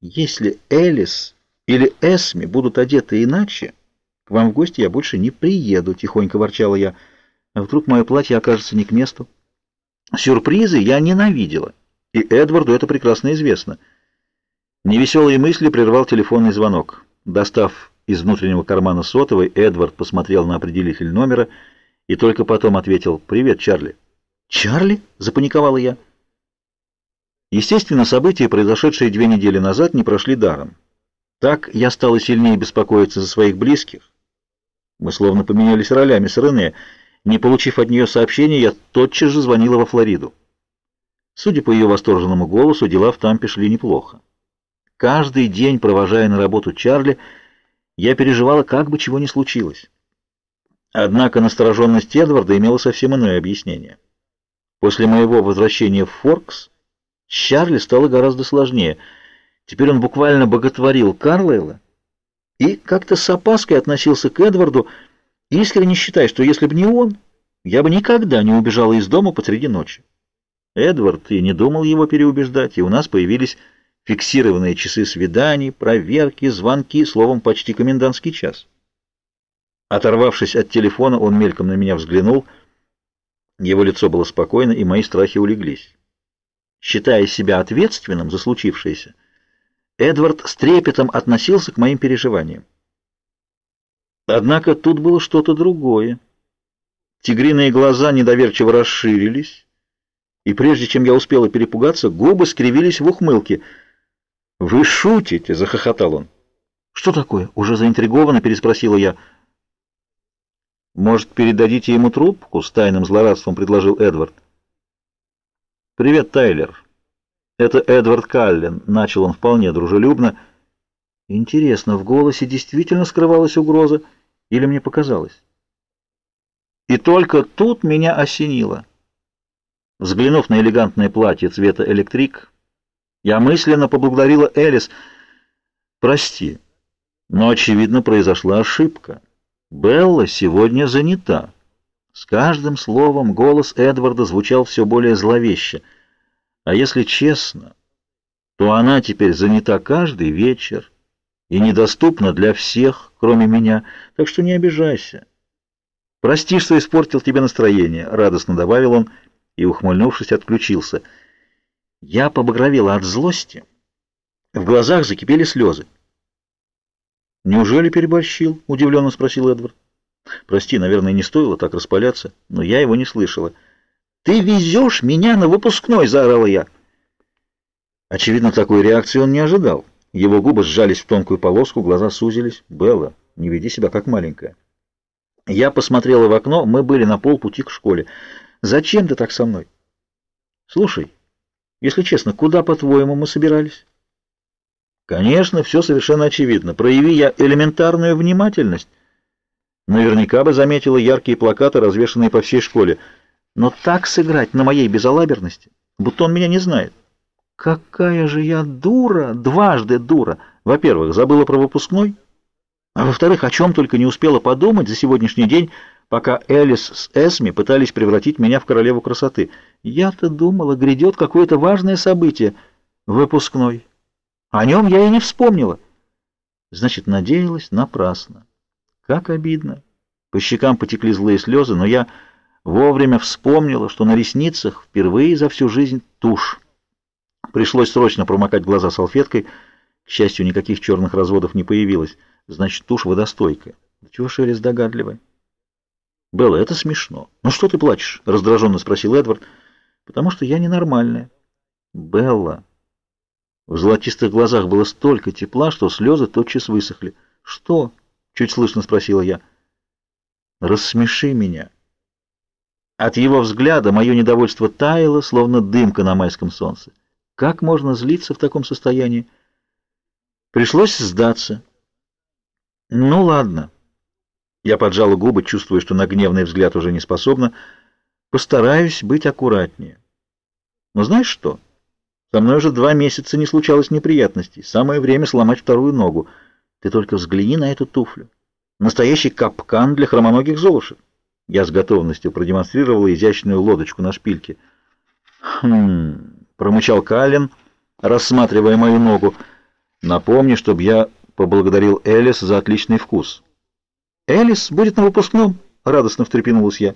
Если Элис или Эсми будут одеты иначе, к вам в гости я больше не приеду, — тихонько ворчала я. А вдруг мое платье окажется не к месту? Сюрпризы я ненавидела, и Эдварду это прекрасно известно. Невеселые мысли прервал телефонный звонок. Достав из внутреннего кармана сотовой, Эдвард посмотрел на определитель номера и только потом ответил «Привет, Чарли». «Чарли?» — запаниковала я. Естественно, события, произошедшие две недели назад, не прошли даром. Так я стала сильнее беспокоиться за своих близких. Мы словно поменялись ролями с Рене. Не получив от нее сообщения, я тотчас же звонила во Флориду. Судя по ее восторженному голосу, дела в Тампе шли неплохо. Каждый день, провожая на работу Чарли, я переживала, как бы чего ни случилось. Однако настороженность Эдварда имела совсем иное объяснение. После моего возвращения в Форкс с Чарли стало гораздо сложнее. Теперь он буквально боготворил Карлайла и как-то с опаской относился к Эдварду, искренне считая, что если бы не он, я бы никогда не убежала из дома посреди ночи. Эдвард и не думал его переубеждать, и у нас появились фиксированные часы свиданий, проверки, звонки, словом, почти комендантский час. Оторвавшись от телефона, он мельком на меня взглянул. Его лицо было спокойно, и мои страхи улеглись. Считая себя ответственным за случившееся, Эдвард с трепетом относился к моим переживаниям. Однако тут было что-то другое. Тигриные глаза недоверчиво расширились, и прежде чем я успела перепугаться, губы скривились в ухмылке. «Вы шутите!» — захохотал он. «Что такое?» — уже заинтригованно переспросила я. «Может, передадите ему трубку?» — с тайным злорадством предложил Эдвард. «Привет, Тайлер. Это Эдвард Каллен», — начал он вполне дружелюбно. Интересно, в голосе действительно скрывалась угроза или мне показалось? И только тут меня осенило. Взглянув на элегантное платье цвета электрик, я мысленно поблагодарила Элис. «Прости, но, очевидно, произошла ошибка. Белла сегодня занята». С каждым словом голос Эдварда звучал все более зловеще. А если честно, то она теперь занята каждый вечер и недоступна для всех, кроме меня, так что не обижайся. «Прости, что испортил тебе настроение», — радостно добавил он и, ухмыльнувшись, отключился. Я побагровела от злости. В глазах закипели слезы. «Неужели переборщил?» — удивленно спросил Эдвард. Прости, наверное, не стоило так распаляться, но я его не слышала. «Ты везешь меня на выпускной!» — заорала я. Очевидно, такой реакции он не ожидал. Его губы сжались в тонкую полоску, глаза сузились. «Белла, не веди себя как маленькая». Я посмотрела в окно, мы были на полпути к школе. «Зачем ты так со мной?» «Слушай, если честно, куда, по-твоему, мы собирались?» «Конечно, все совершенно очевидно. Прояви я элементарную внимательность». Наверняка бы заметила яркие плакаты, развешанные по всей школе. Но так сыграть на моей безалаберности, будто он меня не знает. Какая же я дура, дважды дура. Во-первых, забыла про выпускной, а во-вторых, о чем только не успела подумать за сегодняшний день, пока Элис с Эсми пытались превратить меня в королеву красоты. Я-то думала, грядет какое-то важное событие. Выпускной. О нем я и не вспомнила. Значит, надеялась напрасно. Как обидно. По щекам потекли злые слезы, но я вовремя вспомнила, что на ресницах впервые за всю жизнь тушь. Пришлось срочно промокать глаза салфеткой. К счастью, никаких черных разводов не появилось. Значит, тушь водостойкая. Да чего Шерис догадливая? Белла, это смешно. Ну что ты плачешь? Раздраженно спросил Эдвард. Потому что я ненормальная. Белла. В золотистых глазах было столько тепла, что слезы тотчас высохли. Что? Чуть слышно спросила я. Рассмеши меня. От его взгляда мое недовольство таяло, словно дымка на майском солнце. Как можно злиться в таком состоянии? Пришлось сдаться. Ну ладно. Я поджала губы, чувствуя, что на гневный взгляд уже не способна. Постараюсь быть аккуратнее. Но знаешь что? Со мной уже два месяца не случалось неприятностей. Самое время сломать вторую ногу. Ты только взгляни на эту туфлю. Настоящий капкан для хромоногих золушек. Я с готовностью продемонстрировала изящную лодочку на шпильке. «Хм...» — промычал Каллен, рассматривая мою ногу. Напомни, чтобы я поблагодарил Элис за отличный вкус. Элис будет на выпускном, радостно встрепенулась я.